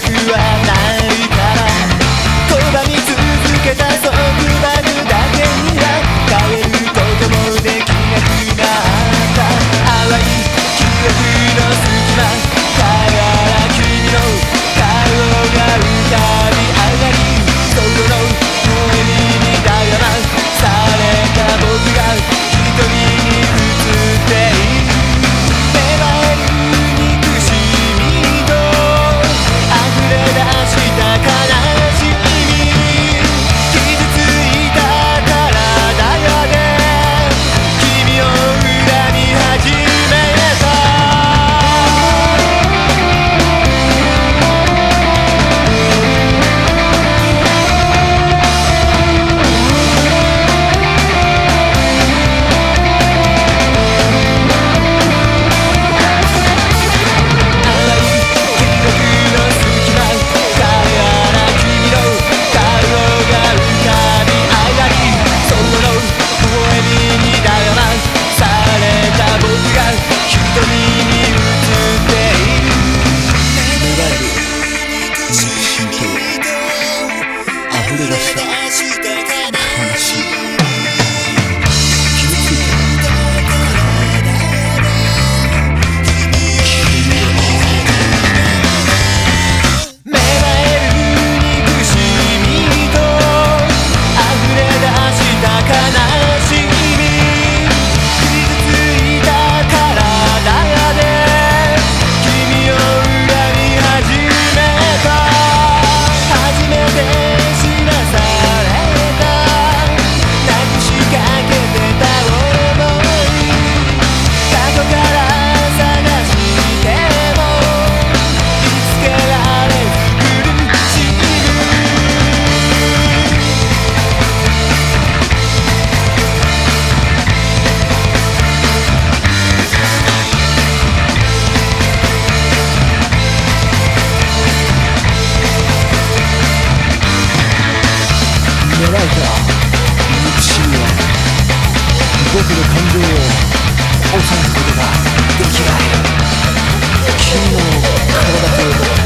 感情を抑えることができない。君の体と